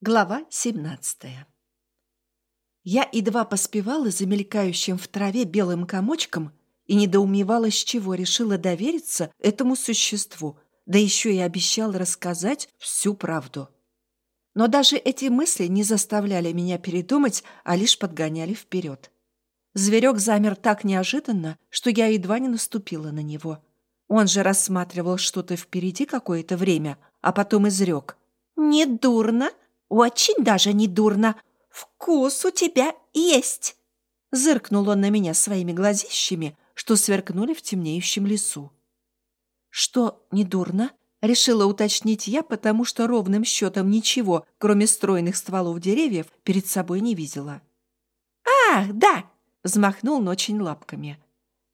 Глава 17 Я едва поспевала за мелькающим в траве белым комочком и недоумевала, с чего решила довериться этому существу, да еще и обещала рассказать всю правду. Но даже эти мысли не заставляли меня передумать, а лишь подгоняли вперед. Зверек замер так неожиданно, что я едва не наступила на него. Он же рассматривал что-то впереди какое-то время, а потом изрек. «Недурно!» Очень даже не дурно. Вкус у тебя есть. Зыркнул он на меня своими глазищами, что сверкнули в темнеющем лесу. Что, не дурно? Решила уточнить я, потому что ровным счетом ничего, кроме стройных стволов деревьев, перед собой не видела. «Ах, да!» — взмахнул очень лапками.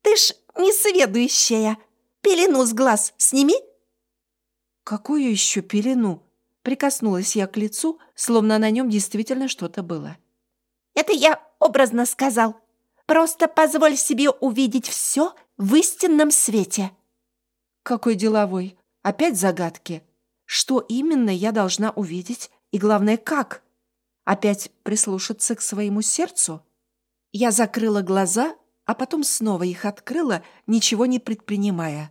«Ты ж несведущая! Пелену с глаз сними!» «Какую еще пелену?» Прикоснулась я к лицу, словно на нем действительно что-то было. «Это я образно сказал. Просто позволь себе увидеть все в истинном свете». «Какой деловой? Опять загадки. Что именно я должна увидеть? И главное, как? Опять прислушаться к своему сердцу?» Я закрыла глаза, а потом снова их открыла, ничего не предпринимая.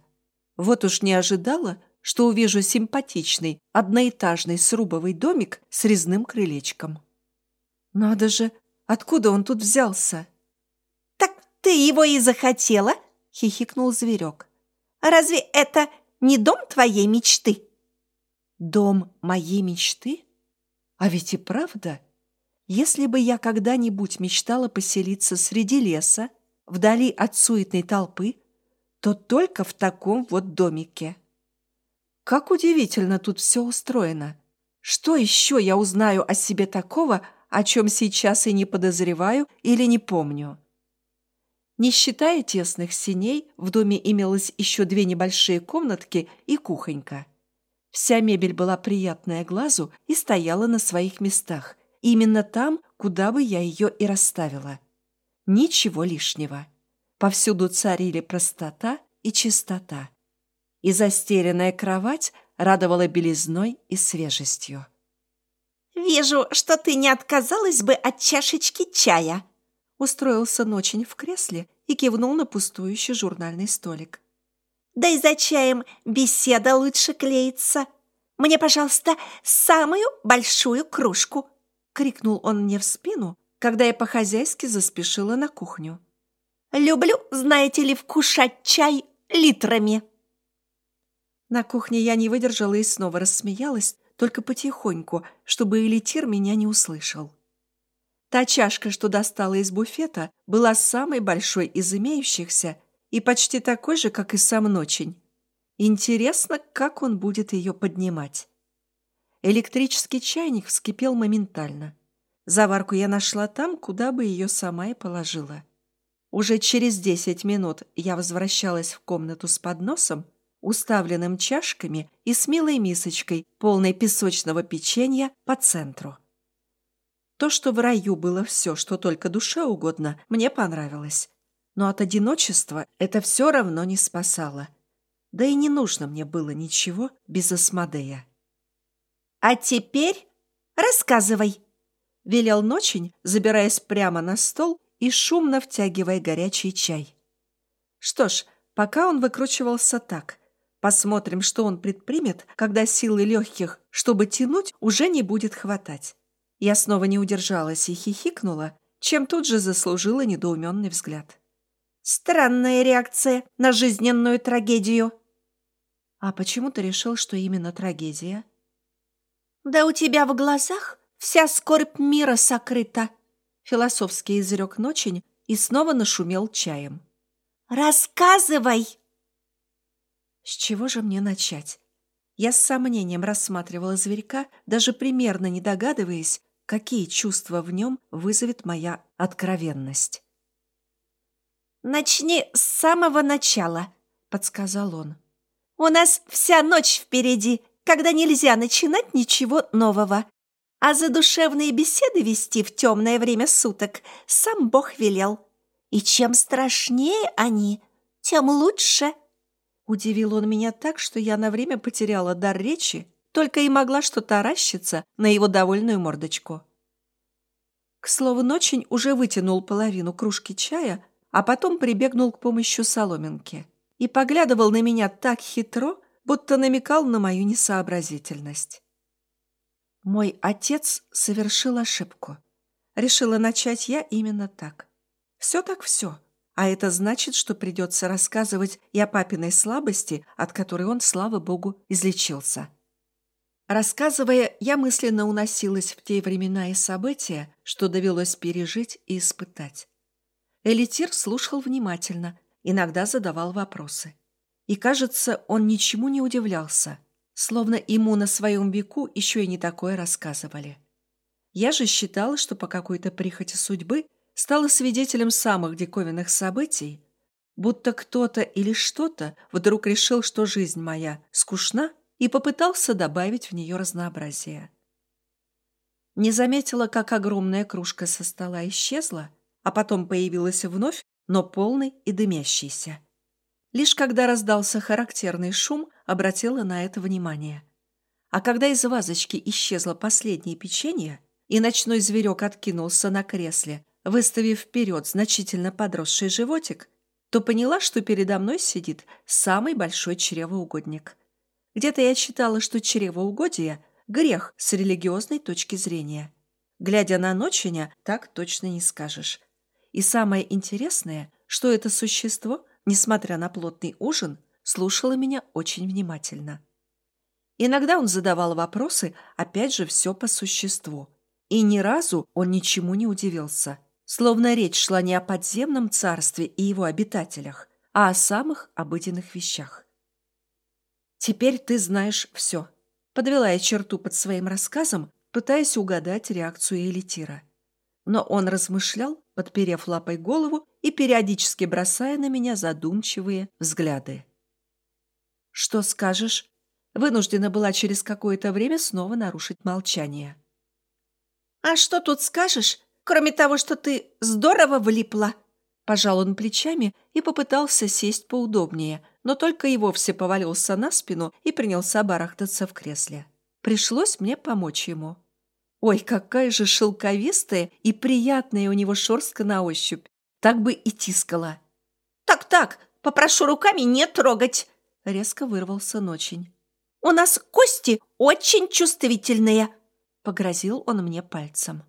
Вот уж не ожидала, что увижу симпатичный, одноэтажный срубовый домик с резным крылечком. Надо же, откуда он тут взялся? «Так ты его и захотела?» — хихикнул зверек. «Разве это не дом твоей мечты?» «Дом моей мечты? А ведь и правда. Если бы я когда-нибудь мечтала поселиться среди леса, вдали от суетной толпы, то только в таком вот домике». Как удивительно тут все устроено. Что еще я узнаю о себе такого, о чем сейчас и не подозреваю или не помню? Не считая тесных синей, в доме имелось еще две небольшие комнатки и кухонька. Вся мебель была приятная глазу и стояла на своих местах, именно там, куда бы я ее и расставила. Ничего лишнего. Повсюду царили простота и чистота и застеленная кровать радовала белизной и свежестью. «Вижу, что ты не отказалась бы от чашечки чая», устроился Ночень в кресле и кивнул на пустующий журнальный столик. «Да и за чаем беседа лучше клеится. Мне, пожалуйста, самую большую кружку!» крикнул он мне в спину, когда я по-хозяйски заспешила на кухню. «Люблю, знаете ли, вкушать чай литрами!» На кухне я не выдержала и снова рассмеялась, только потихоньку, чтобы элитир меня не услышал. Та чашка, что достала из буфета, была самой большой из имеющихся и почти такой же, как и сам Ночень. Интересно, как он будет ее поднимать. Электрический чайник вскипел моментально. Заварку я нашла там, куда бы ее сама и положила. Уже через десять минут я возвращалась в комнату с подносом, уставленным чашками и с милой мисочкой, полной песочного печенья по центру. То, что в раю было все, что только душе угодно, мне понравилось. Но от одиночества это все равно не спасало. Да и не нужно мне было ничего без Асмодея. «А теперь рассказывай!» — велел Ночень, забираясь прямо на стол и шумно втягивая горячий чай. Что ж, пока он выкручивался так — Посмотрим, что он предпримет, когда силы легких, чтобы тянуть, уже не будет хватать. Я снова не удержалась и хихикнула, чем тут же заслужила недоуменный взгляд. «Странная реакция на жизненную трагедию». «А почему ты решил, что именно трагедия?» «Да у тебя в глазах вся скорбь мира сокрыта», философский изрек ночень и снова нашумел чаем. «Рассказывай!» С чего же мне начать? Я с сомнением рассматривала зверька, даже примерно не догадываясь, какие чувства в нем вызовет моя откровенность. «Начни с самого начала», — подсказал он. «У нас вся ночь впереди, когда нельзя начинать ничего нового. А задушевные беседы вести в темное время суток сам Бог велел. И чем страшнее они, тем лучше». Удивил он меня так, что я на время потеряла дар речи, только и могла что таращиться на его довольную мордочку. К слову, Ночень уже вытянул половину кружки чая, а потом прибегнул к помощи соломинки и поглядывал на меня так хитро, будто намекал на мою несообразительность. Мой отец совершил ошибку. Решила начать я именно так. Все так все. А это значит, что придется рассказывать и о папиной слабости, от которой он, слава богу, излечился. Рассказывая, я мысленно уносилась в те времена и события, что довелось пережить и испытать. Элитир слушал внимательно, иногда задавал вопросы. И, кажется, он ничему не удивлялся, словно ему на своем веку еще и не такое рассказывали. Я же считала, что по какой-то прихоти судьбы стала свидетелем самых диковинных событий, будто кто-то или что-то вдруг решил, что жизнь моя скучна, и попытался добавить в нее разнообразие. Не заметила, как огромная кружка со стола исчезла, а потом появилась вновь, но полный и дымящийся. Лишь когда раздался характерный шум, обратила на это внимание. А когда из вазочки исчезло последнее печенье, и ночной зверек откинулся на кресле, выставив вперед значительно подросший животик, то поняла, что передо мной сидит самый большой чревоугодник. Где-то я читала, что чревоугодие – грех с религиозной точки зрения. Глядя на ноченя, так точно не скажешь. И самое интересное, что это существо, несмотря на плотный ужин, слушало меня очень внимательно. Иногда он задавал вопросы, опять же, все по существу. И ни разу он ничему не удивился словно речь шла не о подземном царстве и его обитателях, а о самых обыденных вещах. «Теперь ты знаешь все», — подвела я черту под своим рассказом, пытаясь угадать реакцию Элитира. Но он размышлял, подперев лапой голову и периодически бросая на меня задумчивые взгляды. «Что скажешь?» Вынуждена была через какое-то время снова нарушить молчание. «А что тут скажешь? Кроме того, что ты здорово влипла». Пожал он плечами и попытался сесть поудобнее, но только и вовсе повалился на спину и принялся барахтаться в кресле. Пришлось мне помочь ему. Ой, какая же шелковистая и приятная у него шерстка на ощупь. Так бы и тискала. «Так-так, попрошу руками не трогать!» Резко вырвался Ночень. «У нас кости очень чувствительные!» Погрозил он мне пальцем.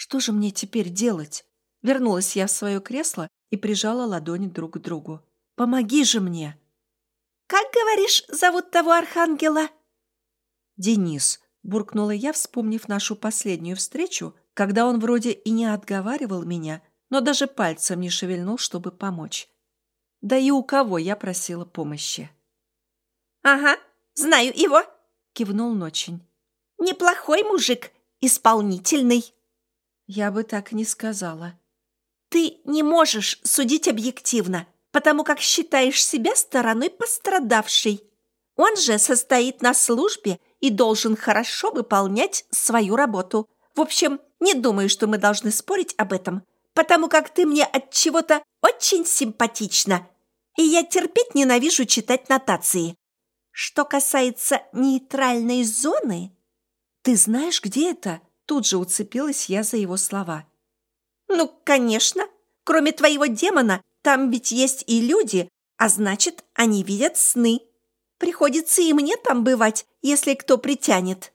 Что же мне теперь делать? Вернулась я в свое кресло и прижала ладони друг к другу. Помоги же мне! Как, говоришь, зовут того архангела? Денис, буркнула я, вспомнив нашу последнюю встречу, когда он вроде и не отговаривал меня, но даже пальцем не шевельнул, чтобы помочь. Да и у кого я просила помощи. «Ага, знаю его», — кивнул Ночень. «Неплохой мужик, исполнительный». Я бы так не сказала. Ты не можешь судить объективно, потому как считаешь себя стороной пострадавшей. Он же состоит на службе и должен хорошо выполнять свою работу. В общем, не думаю, что мы должны спорить об этом, потому как ты мне от чего-то очень симпатична, и я терпеть ненавижу читать нотации. Что касается нейтральной зоны... Ты знаешь, где это? Тут же уцепилась я за его слова. «Ну, конечно. Кроме твоего демона, там ведь есть и люди, а значит, они видят сны. Приходится и мне там бывать, если кто притянет».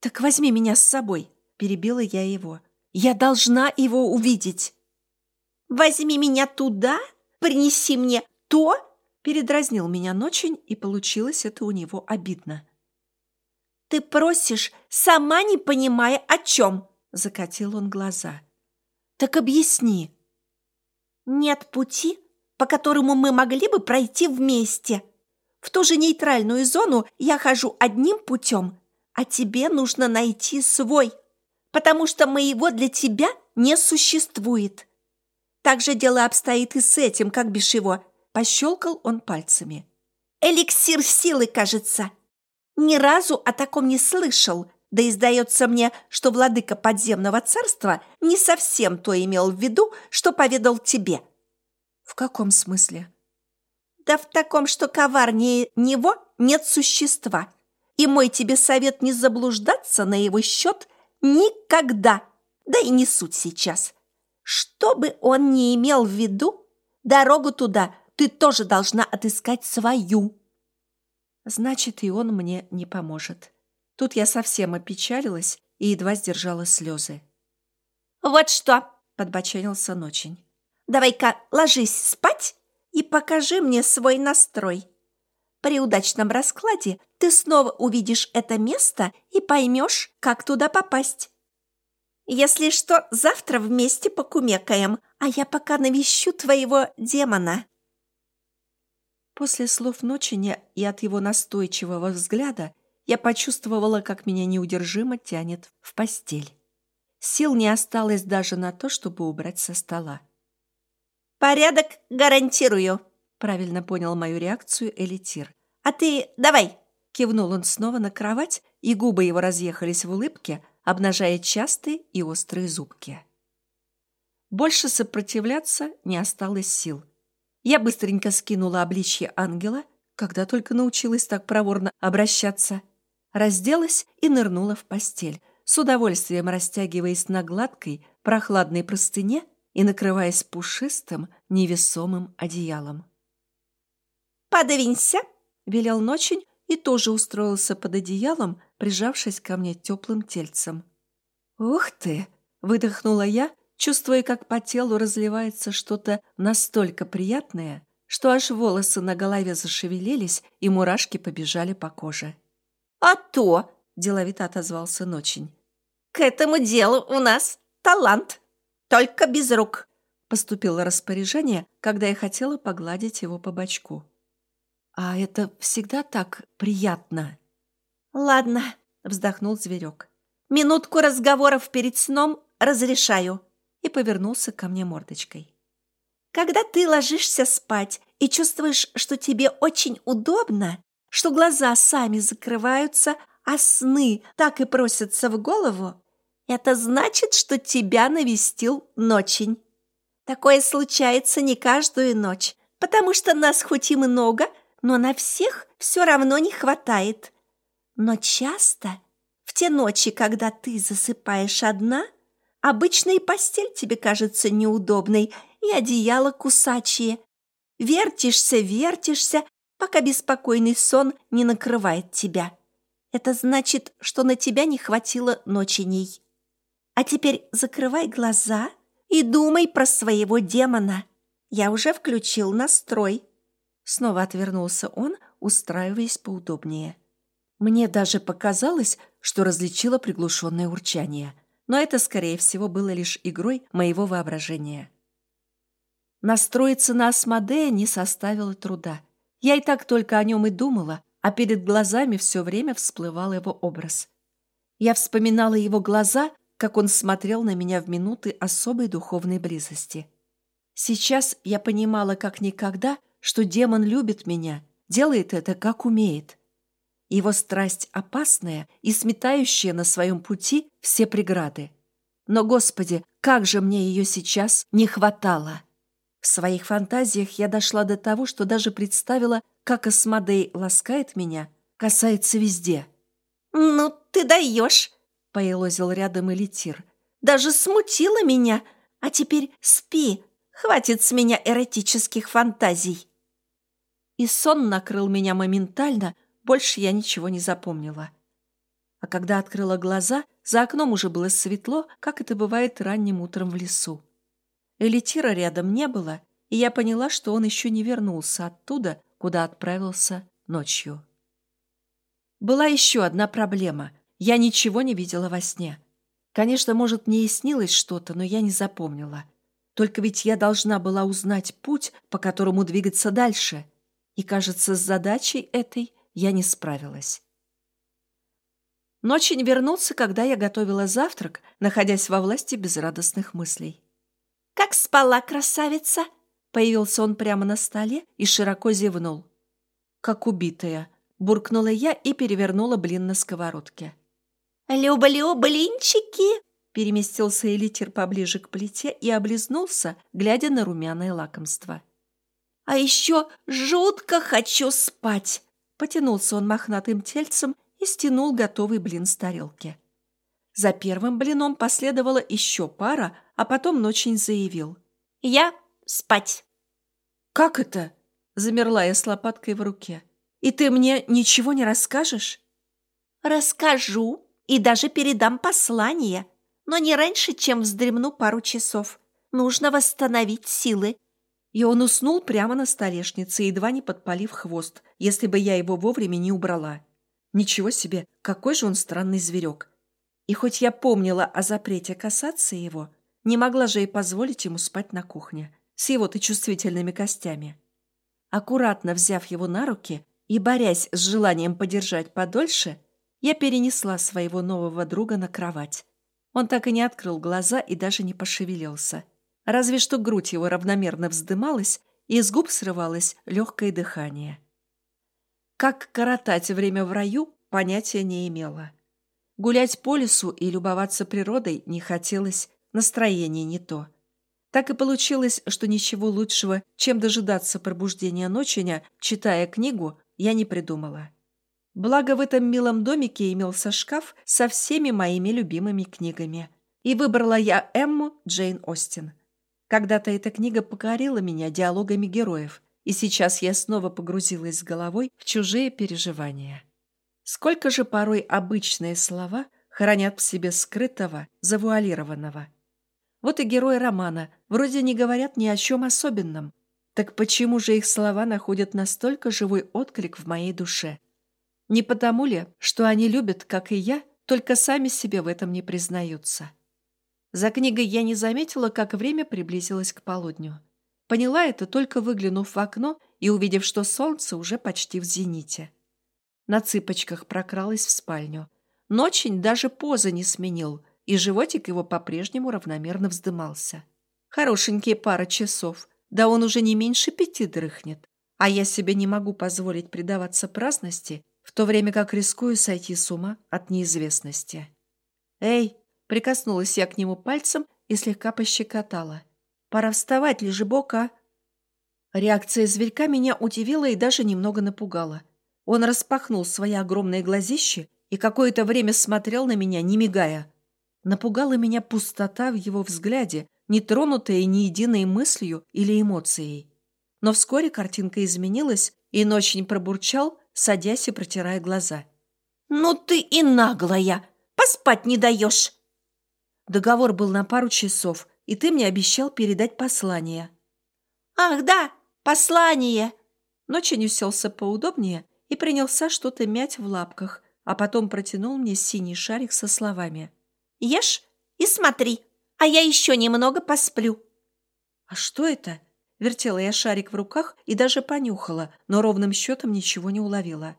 «Так возьми меня с собой», – перебила я его. «Я должна его увидеть». «Возьми меня туда, принеси мне то», – передразнил меня Ночень, и получилось это у него обидно. «Ты просишь, сама не понимая, о чем?» Закатил он глаза. «Так объясни». «Нет пути, по которому мы могли бы пройти вместе. В ту же нейтральную зону я хожу одним путем, а тебе нужно найти свой, потому что моего для тебя не существует. Так же дело обстоит и с этим, как бишь его». Пощелкал он пальцами. «Эликсир силы, кажется». Ни разу о таком не слышал, да и сдается мне, что владыка подземного царства не совсем то имел в виду, что поведал тебе». «В каком смысле?» Да в таком, что коварнее него нет существа. И мой тебе совет не заблуждаться на его счет никогда. Да и не суть сейчас. Что бы он ни имел в виду, дорогу туда ты тоже должна отыскать свою. Значит, и он мне не поможет. Тут я совсем опечалилась и едва сдержала слезы. «Вот что!» – подбоченился Ночень. «Давай-ка ложись спать и покажи мне свой настрой. При удачном раскладе ты снова увидишь это место и поймешь, как туда попасть. Если что, завтра вместе покумекаем, а я пока навещу твоего демона». После слов Ночиня и от его настойчивого взгляда я почувствовала, как меня неудержимо тянет в постель. Сил не осталось даже на то, чтобы убрать со стола. «Порядок гарантирую», — правильно понял мою реакцию Элитир. «А ты давай!» — кивнул он снова на кровать, и губы его разъехались в улыбке, обнажая частые и острые зубки. Больше сопротивляться не осталось сил. Я быстренько скинула обличье ангела, когда только научилась так проворно обращаться, разделась и нырнула в постель, с удовольствием растягиваясь на гладкой, прохладной простыне и накрываясь пушистым, невесомым одеялом. «Подвинься!» — велел Ночень и тоже устроился под одеялом, прижавшись ко мне теплым тельцем. «Ух ты!» — выдохнула я, чувствуя, как по телу разливается что-то настолько приятное, что аж волосы на голове зашевелились и мурашки побежали по коже. «А то!» – деловито отозвался Ночень. «К этому делу у нас талант, только без рук!» Поступило распоряжение, когда я хотела погладить его по бочку. «А это всегда так приятно?» «Ладно», – вздохнул зверек. «Минутку разговоров перед сном разрешаю» и повернулся ко мне мордочкой. Когда ты ложишься спать и чувствуешь, что тебе очень удобно, что глаза сами закрываются, а сны так и просятся в голову, это значит, что тебя навестил ночень. Такое случается не каждую ночь, потому что нас хоть и много, но на всех все равно не хватает. Но часто, в те ночи, когда ты засыпаешь одна – Обычно и постель тебе кажется неудобной, и одеяло кусачие. Вертишься, вертишься, пока беспокойный сон не накрывает тебя. Это значит, что на тебя не хватило ноченей. А теперь закрывай глаза и думай про своего демона. Я уже включил настрой. Снова отвернулся он, устраиваясь поудобнее. Мне даже показалось, что различила приглушенное урчание – но это, скорее всего, было лишь игрой моего воображения. Настроиться на Асмодея не составило труда. Я и так только о нем и думала, а перед глазами все время всплывал его образ. Я вспоминала его глаза, как он смотрел на меня в минуты особой духовной близости. Сейчас я понимала как никогда, что демон любит меня, делает это как умеет – его страсть опасная и сметающая на своем пути все преграды. Но, Господи, как же мне ее сейчас не хватало! В своих фантазиях я дошла до того, что даже представила, как Асмодей ласкает меня, касается везде. «Ну, ты даешь!» — поелозил рядом Элитир. «Даже смутила меня! А теперь спи! Хватит с меня эротических фантазий!» И сон накрыл меня моментально, больше я ничего не запомнила. А когда открыла глаза, за окном уже было светло, как это бывает ранним утром в лесу. Элитира рядом не было, и я поняла, что он еще не вернулся оттуда, куда отправился ночью. Была еще одна проблема. Я ничего не видела во сне. Конечно, может, мне и снилось что-то, но я не запомнила. Только ведь я должна была узнать путь, по которому двигаться дальше. И, кажется, с задачей этой я не справилась. Ночень вернулся, когда я готовила завтрак, находясь во власти безрадостных мыслей. «Как спала красавица?» Появился он прямо на столе и широко зевнул. «Как убитая!» Буркнула я и перевернула блин на сковородке. «Люблю блинчики!» Переместился элитер поближе к плите и облизнулся, глядя на румяное лакомство. А еще жутко хочу спать!» Потянулся он мохнатым тельцем и стянул готовый блин с тарелки. За первым блином последовала еще пара, а потом Ночень заявил. «Я спать». «Как это?» — замерла я с лопаткой в руке. «И ты мне ничего не расскажешь?» «Расскажу и даже передам послание, но не раньше, чем вздремну пару часов. Нужно восстановить силы». И он уснул прямо на столешнице, едва не подпалив хвост, если бы я его вовремя не убрала. Ничего себе, какой же он странный зверек. И хоть я помнила о запрете касаться его, не могла же и позволить ему спать на кухне с его-то чувствительными костями. Аккуратно взяв его на руки и борясь с желанием подержать подольше, я перенесла своего нового друга на кровать. Он так и не открыл глаза и даже не пошевелился. Разве что грудь его равномерно вздымалась, и из губ срывалось легкое дыхание. Как коротать время в раю, понятия не имела. Гулять по лесу и любоваться природой не хотелось, настроение не то. Так и получилось, что ничего лучшего, чем дожидаться пробуждения ноченя, читая книгу, я не придумала. Благо в этом милом домике имелся шкаф со всеми моими любимыми книгами. И выбрала я Эмму Джейн Остин. Когда-то эта книга покорила меня диалогами героев, и сейчас я снова погрузилась с головой в чужие переживания. Сколько же порой обычные слова хранят в себе скрытого, завуалированного – вот и герои романа вроде не говорят ни о чем особенном. Так почему же их слова находят настолько живой отклик в моей душе? Не потому ли, что они любят, как и я, только сами себе в этом не признаются? За книгой я не заметила, как время приблизилось к полудню. Поняла это, только выглянув в окно и увидев, что солнце уже почти в зените. На цыпочках прокралась в спальню. Ночень даже позы не сменил – и животик его по-прежнему равномерно вздымался. Хорошенькие пара часов, да он уже не меньше пяти дрыхнет. А я себе не могу позволить предаваться праздности, в то время как рискую сойти с ума от неизвестности. «Эй!» — прикоснулась я к нему пальцем и слегка пощекотала. «Пора вставать, лежебока!» Реакция зверька меня удивила и даже немного напугала. Он распахнул свои огромные глазищи и какое-то время смотрел на меня, не мигая. Напугала меня пустота в его взгляде, не тронутая ни единой мыслью или эмоцией. Но вскоре картинка изменилась, и ночень пробурчал, садясь и протирая глаза. «Ну ты и наглая! Поспать не даешь!» Договор был на пару часов, и ты мне обещал передать послание. «Ах, да, послание!» Ночень уселся поудобнее и принялся что-то мять в лапках, а потом протянул мне синий шарик со словами – Ешь и смотри, а я еще немного посплю». «А что это?» Вертела я шарик в руках и даже понюхала, но ровным счетом ничего не уловила.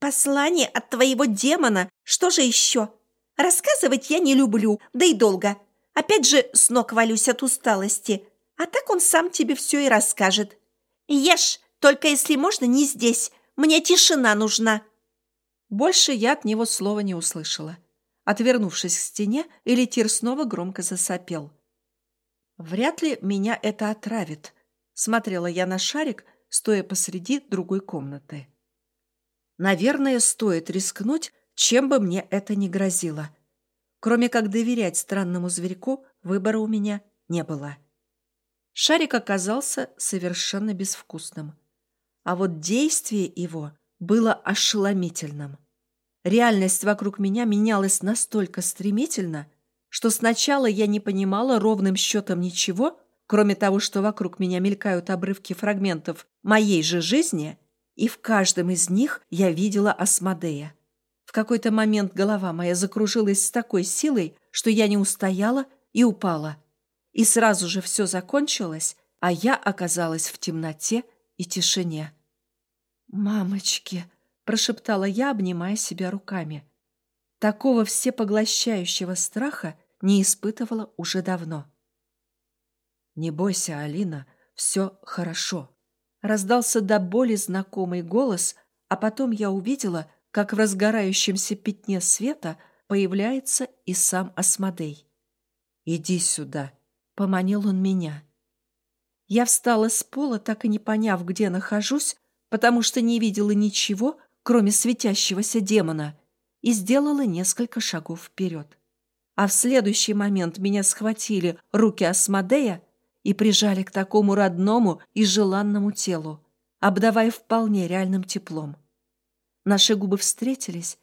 «Послание от твоего демона! Что же еще? Рассказывать я не люблю, да и долго. Опять же, с ног валюсь от усталости. А так он сам тебе все и расскажет. Ешь, только если можно, не здесь. Мне тишина нужна». Больше я от него слова не услышала отвернувшись к стене, Элитир снова громко засопел. «Вряд ли меня это отравит», — смотрела я на шарик, стоя посреди другой комнаты. «Наверное, стоит рискнуть, чем бы мне это ни грозило. Кроме как доверять странному зверьку, выбора у меня не было». Шарик оказался совершенно безвкусным. А вот действие его было ошеломительным. Реальность вокруг меня менялась настолько стремительно, что сначала я не понимала ровным счетом ничего, кроме того, что вокруг меня мелькают обрывки фрагментов моей же жизни, и в каждом из них я видела Асмодея. В какой-то момент голова моя закружилась с такой силой, что я не устояла и упала. И сразу же все закончилось, а я оказалась в темноте и тишине. «Мамочки!» прошептала я, обнимая себя руками. Такого всепоглощающего страха не испытывала уже давно. «Не бойся, Алина, все хорошо», — раздался до боли знакомый голос, а потом я увидела, как в разгорающемся пятне света появляется и сам Асмодей. «Иди сюда», — поманил он меня. Я встала с пола, так и не поняв, где нахожусь, потому что не видела ничего, кроме светящегося демона, и сделала несколько шагов вперед. А в следующий момент меня схватили руки Асмодея и прижали к такому родному и желанному телу, обдавая вполне реальным теплом. Наши губы встретились,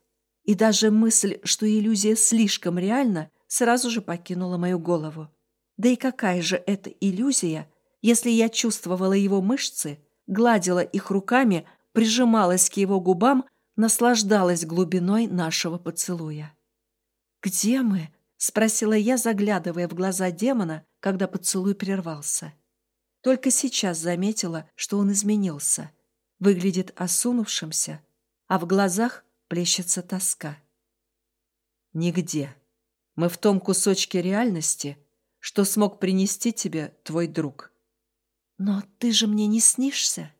и даже мысль, что иллюзия слишком реальна, сразу же покинула мою голову. Да и какая же это иллюзия, если я чувствовала его мышцы, гладила их руками, прижималась к его губам, наслаждалась глубиной нашего поцелуя. «Где мы?» — спросила я, заглядывая в глаза демона, когда поцелуй прервался. Только сейчас заметила, что он изменился. Выглядит осунувшимся, а в глазах плещется тоска. «Нигде. Мы в том кусочке реальности, что смог принести тебе твой друг». «Но ты же мне не снишься?»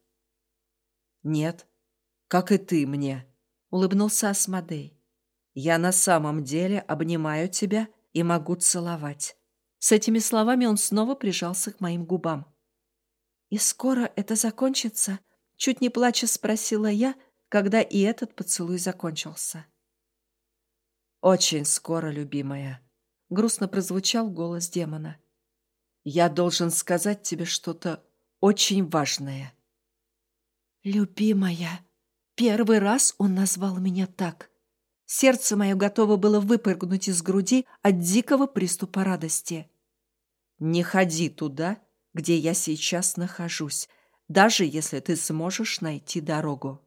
«Нет, как и ты мне», — улыбнулся Асмодей. «Я на самом деле обнимаю тебя и могу целовать». С этими словами он снова прижался к моим губам. «И скоро это закончится?» — чуть не плача спросила я, когда и этот поцелуй закончился. «Очень скоро, любимая», — грустно прозвучал голос демона. «Я должен сказать тебе что-то очень важное». «Любимая!» Первый раз он назвал меня так. Сердце мое готово было выпрыгнуть из груди от дикого приступа радости. «Не ходи туда, где я сейчас нахожусь, даже если ты сможешь найти дорогу».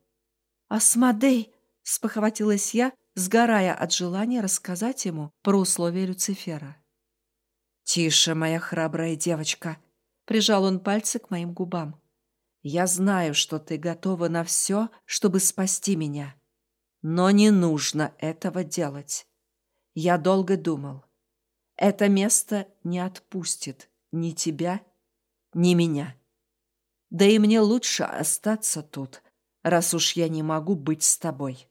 «Асмодей!» — спохватилась я, сгорая от желания рассказать ему про условия Люцифера. «Тише, моя храбрая девочка!» — прижал он пальцы к моим губам. Я знаю, что ты готова на все, чтобы спасти меня. Но не нужно этого делать. Я долго думал. Это место не отпустит ни тебя, ни меня. Да и мне лучше остаться тут, раз уж я не могу быть с тобой.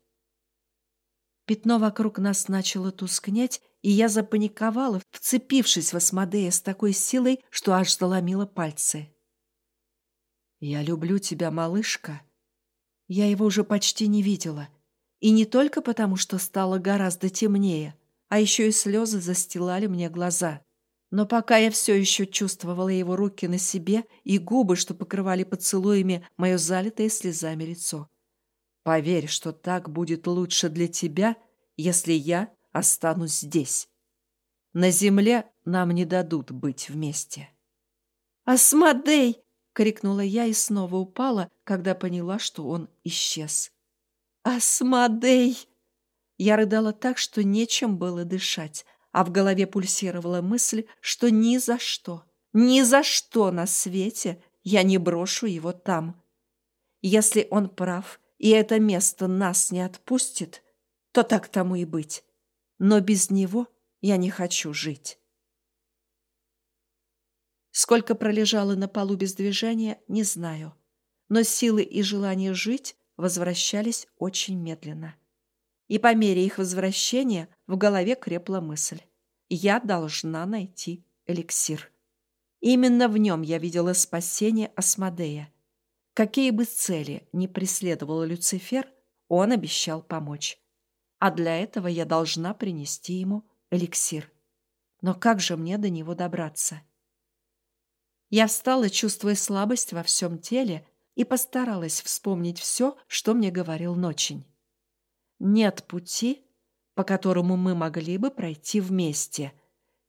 Пятно вокруг нас начало тускнеть, и я запаниковала, вцепившись в Асмодея с такой силой, что аж заломила пальцы. «Я люблю тебя, малышка». Я его уже почти не видела. И не только потому, что стало гораздо темнее, а еще и слезы застилали мне глаза. Но пока я все еще чувствовала его руки на себе и губы, что покрывали поцелуями мое залитое слезами лицо. Поверь, что так будет лучше для тебя, если я останусь здесь. На земле нам не дадут быть вместе. «Асмодей!» крикнула я и снова упала, когда поняла, что он исчез. «Асмодей!» Я рыдала так, что нечем было дышать, а в голове пульсировала мысль, что ни за что, ни за что на свете я не брошу его там. Если он прав, и это место нас не отпустит, то так тому и быть. Но без него я не хочу жить. Сколько пролежала на полу без движения, не знаю. Но силы и желание жить возвращались очень медленно. И по мере их возвращения в голове крепла мысль. Я должна найти эликсир. Именно в нем я видела спасение Асмодея. Какие бы цели ни преследовал Люцифер, он обещал помочь. А для этого я должна принести ему эликсир. Но как же мне до него добраться? Я встала, чувствуя слабость во всем теле, и постаралась вспомнить все, что мне говорил Ночень. «Нет пути, по которому мы могли бы пройти вместе.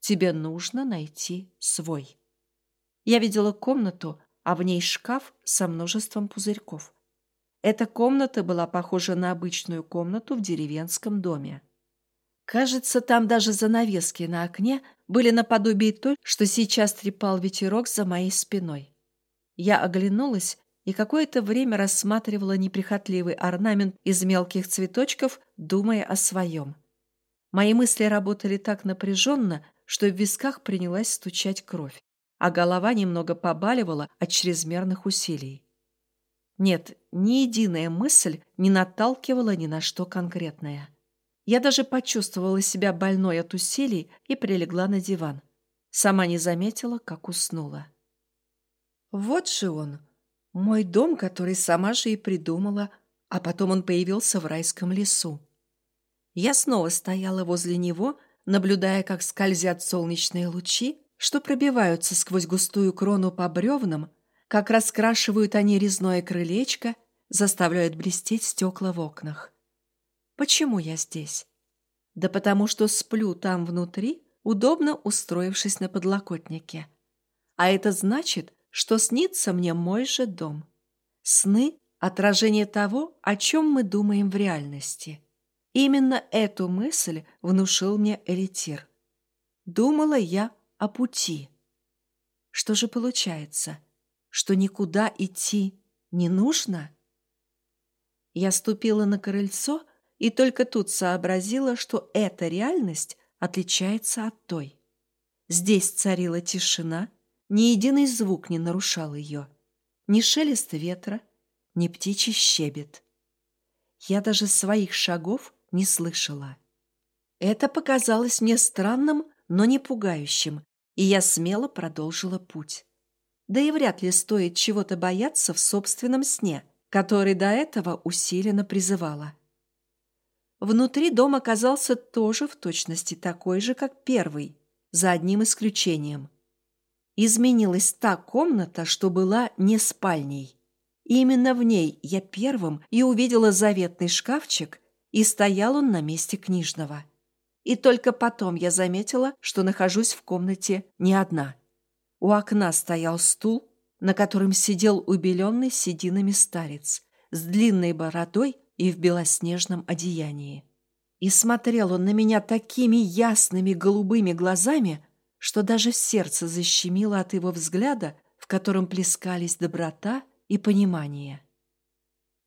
Тебе нужно найти свой». Я видела комнату, а в ней шкаф со множеством пузырьков. Эта комната была похожа на обычную комнату в деревенском доме. Кажется, там даже занавески на окне были наподобие той, что сейчас трепал ветерок за моей спиной. Я оглянулась и какое-то время рассматривала неприхотливый орнамент из мелких цветочков, думая о своем. Мои мысли работали так напряженно, что в висках принялась стучать кровь, а голова немного побаливала от чрезмерных усилий. Нет, ни единая мысль не наталкивала ни на что конкретное. Я даже почувствовала себя больной от усилий и прилегла на диван. Сама не заметила, как уснула. Вот же он, мой дом, который сама же и придумала, а потом он появился в райском лесу. Я снова стояла возле него, наблюдая, как скользят солнечные лучи, что пробиваются сквозь густую крону по бревнам, как раскрашивают они резное крылечко, заставляют блестеть стекла в окнах. Почему я здесь? Да потому что сплю там внутри, удобно устроившись на подлокотнике. А это значит, что снится мне мой же дом. Сны — отражение того, о чем мы думаем в реальности. Именно эту мысль внушил мне элитир. Думала я о пути. Что же получается? Что никуда идти не нужно? Я ступила на крыльцо и только тут сообразила, что эта реальность отличается от той. Здесь царила тишина, ни единый звук не нарушал ее. Ни шелест ветра, ни птичий щебет. Я даже своих шагов не слышала. Это показалось мне странным, но не пугающим, и я смело продолжила путь. Да и вряд ли стоит чего-то бояться в собственном сне, который до этого усиленно призывала. Внутри дом оказался тоже в точности такой же, как первый, за одним исключением. Изменилась та комната, что была не спальней. И именно в ней я первым и увидела заветный шкафчик, и стоял он на месте книжного. И только потом я заметила, что нахожусь в комнате не одна. У окна стоял стул, на котором сидел убеленный сединами старец с длинной бородой и в белоснежном одеянии. И смотрел он на меня такими ясными голубыми глазами, что даже сердце защемило от его взгляда, в котором плескались доброта и понимание.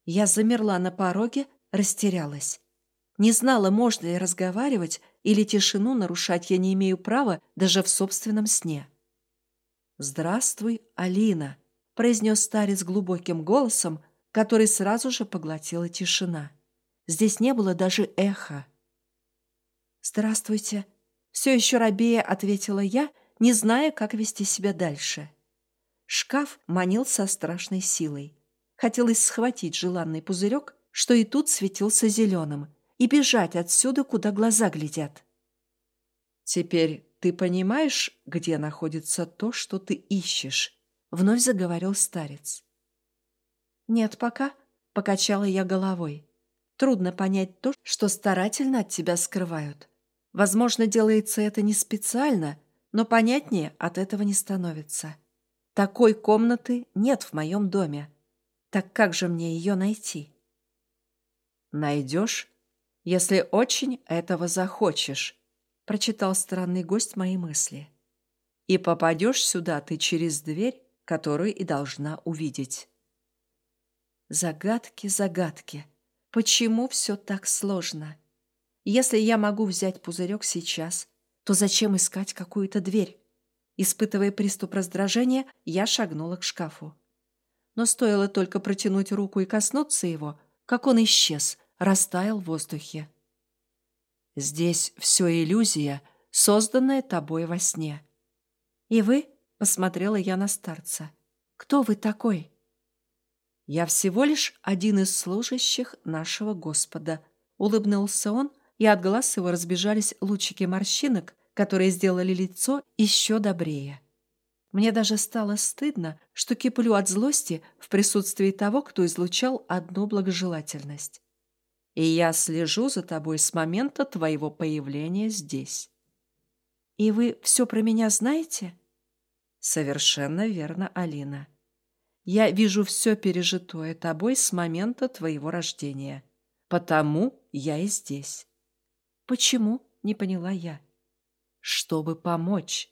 Я замерла на пороге, растерялась. Не знала, можно ли разговаривать или тишину нарушать я не имею права даже в собственном сне. «Здравствуй, Алина», — произнес старец глубоким голосом, который сразу же поглотила тишина. Здесь не было даже эха. «Здравствуйте», — все еще рабея ответила я, не зная, как вести себя дальше. Шкаф манил со страшной силой. Хотелось схватить желанный пузырек, что и тут светился зеленым, и бежать отсюда, куда глаза глядят. «Теперь ты понимаешь, где находится то, что ты ищешь?» — вновь заговорил старец. «Нет пока», — покачала я головой. «Трудно понять то, что старательно от тебя скрывают. Возможно, делается это не специально, но понятнее от этого не становится. Такой комнаты нет в моем доме. Так как же мне ее найти?» «Найдешь, если очень этого захочешь», — прочитал странный гость мои мысли. «И попадешь сюда ты через дверь, которую и должна увидеть». Загадки, загадки. Почему все так сложно? Если я могу взять пузырек сейчас, то зачем искать какую-то дверь? Испытывая приступ раздражения, я шагнула к шкафу. Но стоило только протянуть руку и коснуться его, как он исчез, растаял в воздухе. Здесь все иллюзия, созданная тобой во сне. И вы, посмотрела я на старца, кто вы такой? «Я всего лишь один из служащих нашего Господа», — улыбнулся он, и от глаз его разбежались лучики морщинок, которые сделали лицо еще добрее. Мне даже стало стыдно, что киплю от злости в присутствии того, кто излучал одну благожелательность. И я слежу за тобой с момента твоего появления здесь. И вы все про меня знаете? Совершенно верно, Алина. Я вижу все пережитое тобой с момента твоего рождения. Потому я и здесь. Почему? Не поняла я. Чтобы помочь.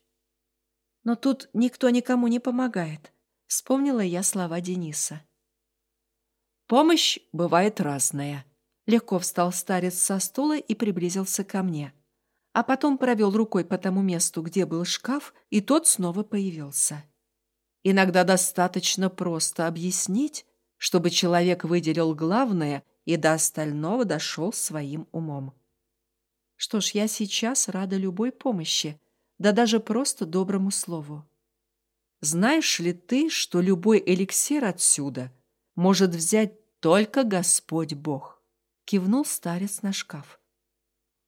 Но тут никто никому не помогает. Вспомнила я слова Дениса. Помощь бывает разная. Легко встал старец со стула и приблизился ко мне. А потом провел рукой по тому месту, где был шкаф, и тот снова появился. Иногда достаточно просто объяснить, чтобы человек выделил главное и до остального дошел своим умом. Что ж, я сейчас рада любой помощи, да даже просто доброму слову. знаешь ли ты, что любой эликсир отсюда может взять только Господь Бог?» Кивнул старец на шкаф.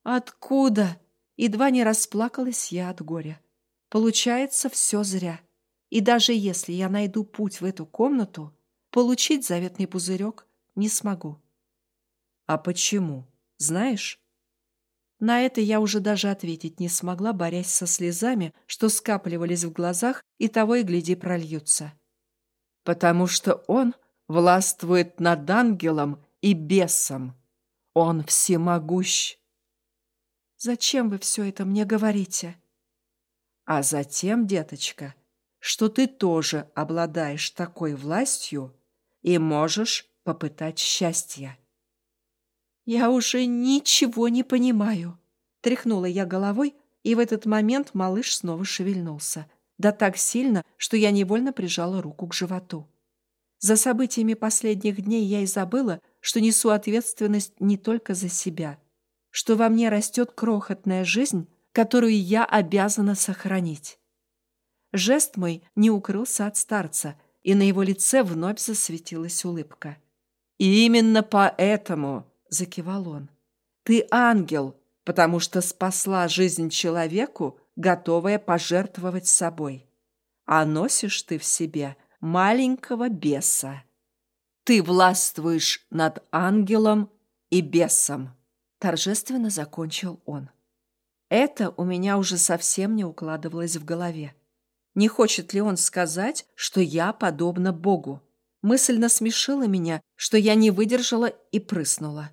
«Откуда?» Едва не расплакалась я от горя. Получается, все зря. И даже если я найду путь в эту комнату, получить заветный пузырек не смогу. А почему? Знаешь? На это я уже даже ответить не смогла, борясь со слезами, что скапливались в глазах и того и гляди прольются. Потому что он властвует над ангелом и бесом. Он всемогущ. Зачем вы все это мне говорите? А затем, деточка, что ты тоже обладаешь такой властью и можешь попытать счастья. Я уже ничего не понимаю. Тряхнула я головой, и в этот момент малыш снова шевельнулся. Да так сильно, что я невольно прижала руку к животу. За событиями последних дней я и забыла, что несу ответственность не только за себя — что во мне растет крохотная жизнь, которую я обязана сохранить. Жест мой не укрылся от старца, и на его лице вновь засветилась улыбка. «И именно поэтому», — закивал он, — «ты ангел, потому что спасла жизнь человеку, готовая пожертвовать собой. А носишь ты в себе маленького беса. Ты властвуешь над ангелом и бесом» торжественно закончил он. Это у меня уже совсем не укладывалось в голове. Не хочет ли он сказать, что я подобна Богу? Мысль насмешила меня, что я не выдержала и прыснула.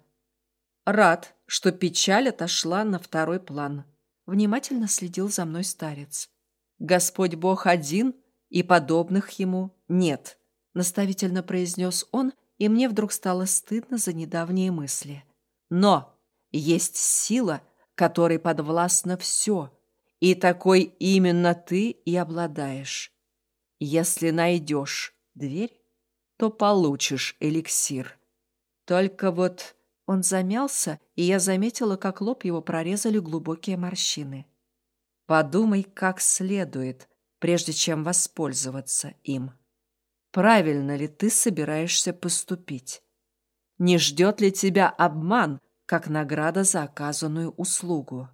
Рад, что печаль отошла на второй план. Внимательно следил за мной старец. Господь Бог один, и подобных ему нет, наставительно произнес он, и мне вдруг стало стыдно за недавние мысли. Но есть сила, которой подвластно все, и такой именно ты и обладаешь. Если найдешь дверь, то получишь эликсир. Только вот он замялся, и я заметила, как лоб его прорезали глубокие морщины. Подумай как следует, прежде чем воспользоваться им. Правильно ли ты собираешься поступить? Не ждет ли тебя обман, как награда за оказанную услугу.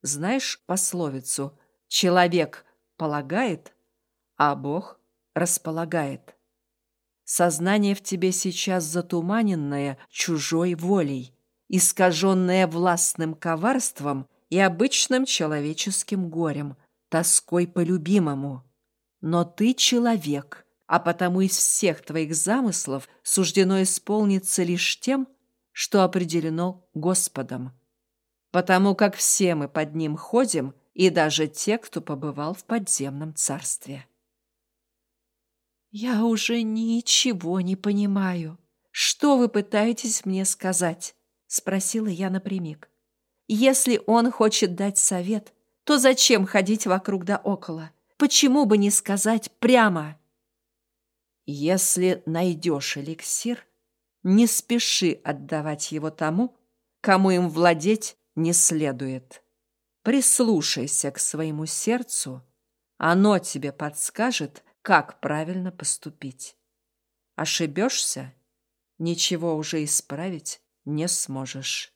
Знаешь пословицу «человек полагает, а Бог располагает». Сознание в тебе сейчас затуманенное чужой волей, искаженное властным коварством и обычным человеческим горем, тоской по любимому. Но ты человек, а потому из всех твоих замыслов суждено исполниться лишь тем, что определено Господом. Потому как все мы под ним ходим, и даже те, кто побывал в подземном царстве. «Я уже ничего не понимаю. Что вы пытаетесь мне сказать?» — спросила я напрямик. «Если он хочет дать совет, то зачем ходить вокруг да около? Почему бы не сказать прямо?» «Если найдешь эликсир, не спеши отдавать его тому, кому им владеть не следует. Прислушайся к своему сердцу, оно тебе подскажет, как правильно поступить. Ошибешься, ничего уже исправить не сможешь.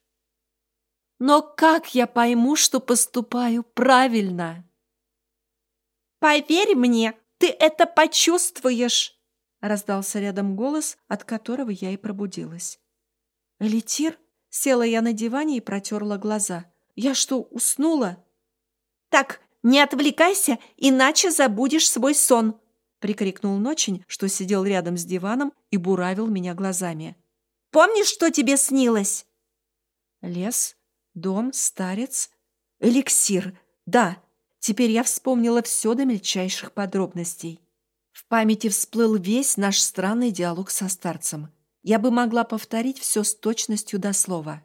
Но как я пойму, что поступаю правильно? Поверь мне, ты это почувствуешь. Раздался рядом голос, от которого я и пробудилась. «Элитир?» Села я на диване и протерла глаза. «Я что, уснула?» «Так, не отвлекайся, иначе забудешь свой сон!» Прикрикнул Ночень, что сидел рядом с диваном и буравил меня глазами. «Помнишь, что тебе снилось?» «Лес, дом, старец, эликсир. Да, теперь я вспомнила все до мельчайших подробностей». В памяти всплыл весь наш странный диалог со старцем. Я бы могла повторить все с точностью до слова.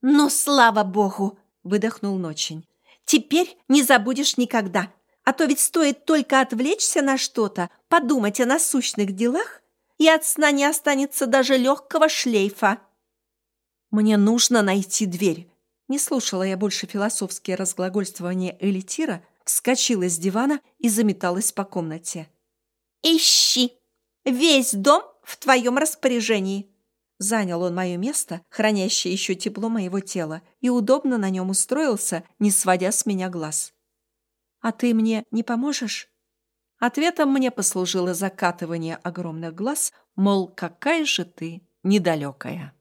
«Ну, слава богу!» — выдохнул Ночень. «Теперь не забудешь никогда. А то ведь стоит только отвлечься на что-то, подумать о насущных делах, и от сна не останется даже легкого шлейфа». «Мне нужно найти дверь». Не слушала я больше философские разглагольствования Элитира, вскочила с дивана и заметалась по комнате. «Ищи! Весь дом в твоем распоряжении!» Занял он мое место, хранящее еще тепло моего тела, и удобно на нем устроился, не сводя с меня глаз. «А ты мне не поможешь?» Ответом мне послужило закатывание огромных глаз, мол, какая же ты недалекая.